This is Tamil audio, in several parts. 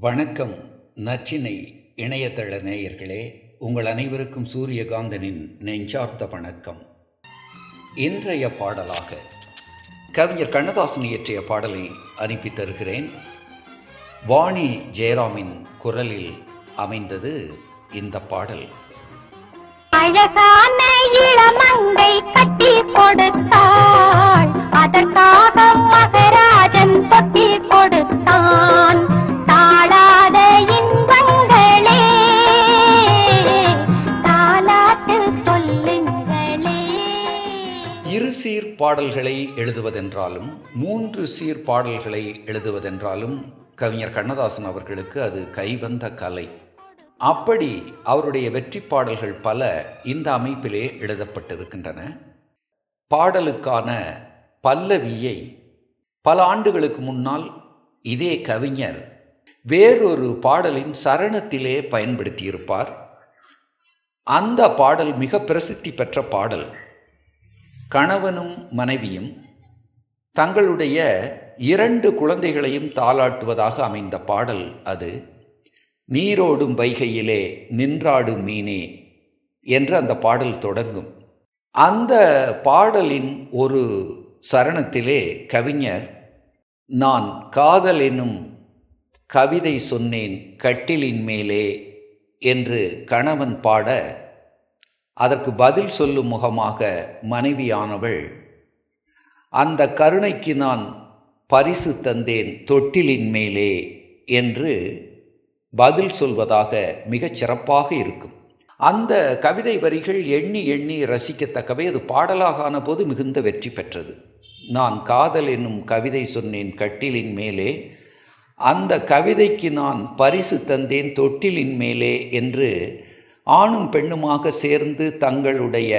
வணக்கம் நற்றினை இணையதள நேயர்களே உங்கள் அனைவருக்கும் சூரியகாந்தனின் நெஞ்சார்த்த வணக்கம். இன்றைய பாடலாக கவிஞர் கண்ணதாசன் இயற்றிய பாடலை அனுப்பி தருகிறேன். வாணி ஜெயராமின் குரலில் அமைந்தது இந்த பாடல். அழகான இளமங்கை கட்டி கொடுத்தாள். அதற்காக மகள் சீர் பாடல்களை எழுதுவதென்றாலும் மூன்று சீர் பாடல்களை எழுதுவதென்றாலும் கவிஞர் கண்ணதாசன் அவர்களுக்கு அது கைவந்த கலை. அப்படி அவருடைய வெற்றி பாடல்கள் பல இந்த அமைப்பிலே எழுதப்பட்டிருக்கின்றன. பாடலுக்கான பல்லவியை பல ஆண்டுகளுக்கு முன்னால் இதே கவிஞர் வேறொரு பாடலின் சரணத்திலே பயன்படுத்தியிருப்பார். அந்த பாடல் மிக பிரசித்தி பெற்ற பாடல். கணவனும் மனைவியும் தங்களுடைய இரண்டு குழந்தைகளையும் தாளாட்டுவதாக அமைந்த பாடல் அது. நீரோடும் வைகையிலே நின்றாடும் மீனே என்று அந்த பாடல் தொடங்கும். அந்த பாடலின் ஒரு சரணத்திலே கவிஞர் நான் காதல் என்னும் கவிதை சொன்னேன் கட்டிலின் மேலே என்று கணவன் பாட அதற்கு பதில் சொல்லும் முகமாக மனைவியானவள் அந்த கருணைக்கு நான் பரிசு தந்தேன் தொட்டிலின் மேலே என்று பதில் சொல்வதாக மிகச் சிறப்பாக இருக்கும். அந்த கவிதை வரிகள் எண்ணி எண்ணி ரசிக்கத்தக்கவை. அது பாடலாகான போது மிகுந்த வெற்றி பெற்றது. நான் காதல் என்னும் கவிதை சொன்னேன் கட்டிலின் மேலே. அந்த கவிதைக்கு நான் பரிசு தந்தேன் தொட்டிலின் மேலே என்று ஆணும் பெண்ணுமாக சேர்ந்து தங்களுடைய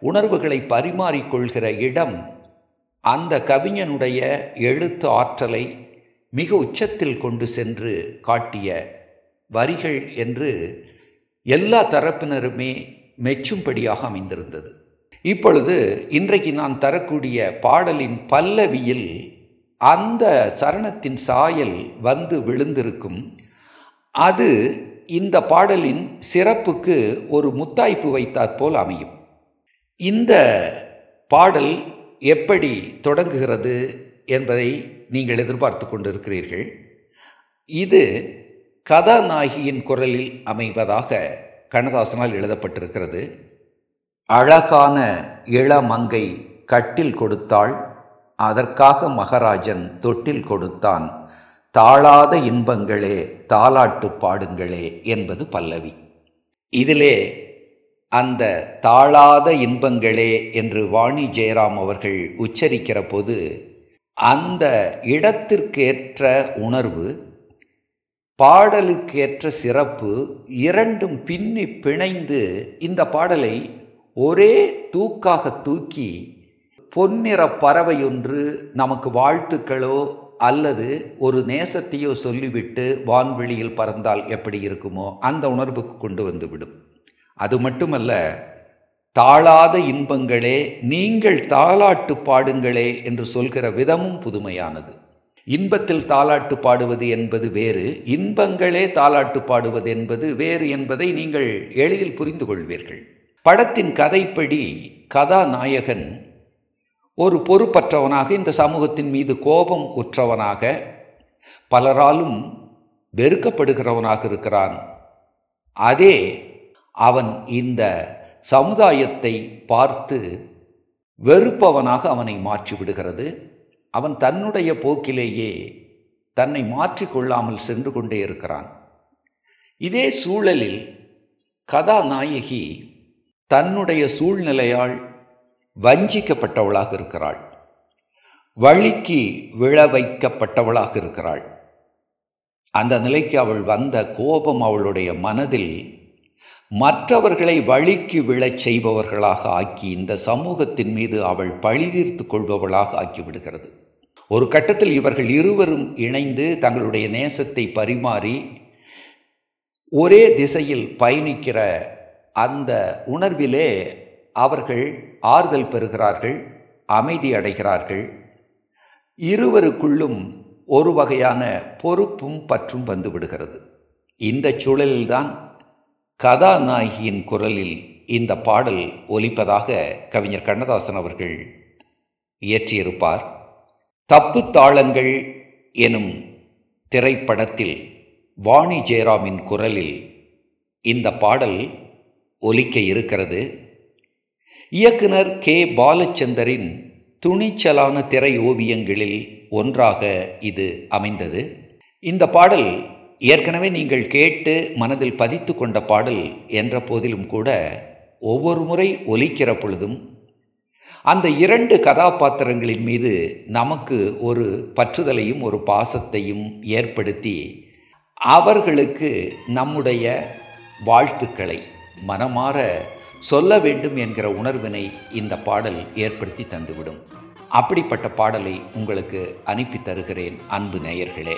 உணர்வுகளை பரிமாறிக்கொள்கிற இடம் அந்த கவிஞனுடைய எழுத்து ஆற்றலை மிக உச்சத்தில் கொண்டு சென்று காட்டிய வரிகள் என்று எல்லா தரப்பினருமே மெச்சும்படியாக அமைந்திருந்தது. இப்பொழுது இன்றைக்கு நான் தரக்கூடிய பாடலின் பல்லவியில் அந்த சரணத்தின் சாயல் வந்து விழுந்திருக்கும். அது இந்த பாடலின் சிறப்புக்கு ஒரு முத்தாய்ப்பு வைத்தாற் போல் அமையும். இந்த பாடல் எப்படி தொடங்குகிறது என்பதை நீங்கள் எதிர்பார்த்து கொண்டிருக்கிறீர்கள். இது கதாநாயகியின் குரலில் அமைவதாக கண்ணதாசனால் எழுதப்பட்டிருக்கிறது. அழகான இளமங்கை கட்டில் கொடுத்தாள் அதற்காக மகராஜன் தொட்டில் கொடுத்தான் தாழாத இன்பங்களே தாலாட்டு பாடுங்களே என்பது பல்லவி. இதிலே அந்த தாழாத இன்பங்களே என்று வாணி ஜெயராம் அவர்கள் உச்சரிக்கிற போது அந்த இடத்திற்கேற்ற உணர்வு பாடலுக்கேற்ற சிறப்பு இரண்டும் பின்னி பிணைந்து இந்த பாடலை ஒரே தூக்காக தூக்கி பொன்னிற பறவை ஒன்று நமக்கு வாழ்த்துக்களோ அல்லது ஒரு நேசத்தையோ சொல்லிவிட்டு வான்வெளியில் பறந்தால் எப்படி இருக்குமோ அந்த உணர்வுக்கு கொண்டு வந்துவிடும். அது மட்டுமல்ல தாழாத இன்பங்களே நீங்கள் தாளாட்டு பாடுங்களே என்று சொல்கிற விதமும் புதுமையானது. இன்பத்தில் தாளாட்டு பாடுவது என்பது வேறு இன்பங்களே தாளாட்டு பாடுவது என்பது வேறு என்பதை நீங்கள் எளிதில் புரிந்து கொள்வீர்கள். படத்தின் கதைப்படி கதாநாயகன் ஒரு பொறுப்பற்றவனாக இந்த சமூகத்தின் மீது கோபம் உற்றவனாக பலராலும் வெறுக்கப்படுகிறவனாக இருக்கிறான். அதே அவன் இந்த சமுதாயத்தை பார்த்து வெறுப்பவனாக அவனை மாற்றிவிடுகிறது அவன் தன்னுடைய போக்கிலேயே தன்னை மாற்றிக்கொள்ளாமல் சென்று கொண்டே இருக்கிறான். இதே சூழலில் கதாநாயகி தன்னுடைய சூழ்நிலையால் வஞ்சிக்கப்பட்டவளாக இருக்கிறாள். வழிக்கு விழ வைக்கப்பட்டவளாக இருக்கிறாள். அந்த நிலைக்கு அவள் வந்த கோபம் அவளுடைய மனதில் மற்றவர்களை வழிக்கு விழச் செய்பவர்களாக ஆக்கி இந்த சமூகத்தின் மீது அவள் பழிதீர்த்து கொள்பவளாக ஆக்கிவிடுகிறது. ஒரு கட்டத்தில் இவர்கள் இருவரும் இணைந்து தங்களுடைய நேசத்தை பரிமாறி ஒரே திசையில் பயணிக்கிற அந்த உணர்விலே அவர்கள் ஆறுதல் பெறுகிறார்கள் அமைதி அடைகிறார்கள். இருவருக்குள்ளும் ஒரு வகையான பொறுப்பும் பற்றும் வந்துவிடுகிறது இந்த சூழலில்தான் கதாநாயகியின் குரலில் இந்த பாடல் ஒலிப்பதாக கவிஞர் கண்ணதாசன் அவர்கள் இயற்றியிருப்பார். தப்பு தாளங்கள் எனும் திரைப்படத்தில் வாணி ஜெயராமின் குரலில் இந்த பாடல் ஒலிக்க இருக்கிறது. இயக்குனர் கே. பாலச்சந்தரின் துணிச்சலான திரை ஓவியங்களில் ஒன்றாக இது அமைந்தது. இந்த பாடல் ஏற்கனவே நீங்கள் கேட்டு மனதில் பதித்து கொண்ட பாடல் என்ற போதிலும் கூட ஒவ்வொரு முறை ஒலிக்கிற பொழுதும் அந்த இரண்டு கதாபாத்திரங்களின் மீது நமக்கு ஒரு பற்றுதலையும் ஒரு பாசத்தையும் ஏற்படுத்தி அவர்களுக்கு நம்முடைய வாழ்த்துக்களை மனமாற சொல்ல வேண்டும் என்கிற உணர்வினை இந்த பாடல் ஏற்படுத்தி தந்துவிடும். அப்படிப்பட்ட பாடலை உங்களுக்கு அனுப்பி தருகிறேன் அன்பு நேயர்களே.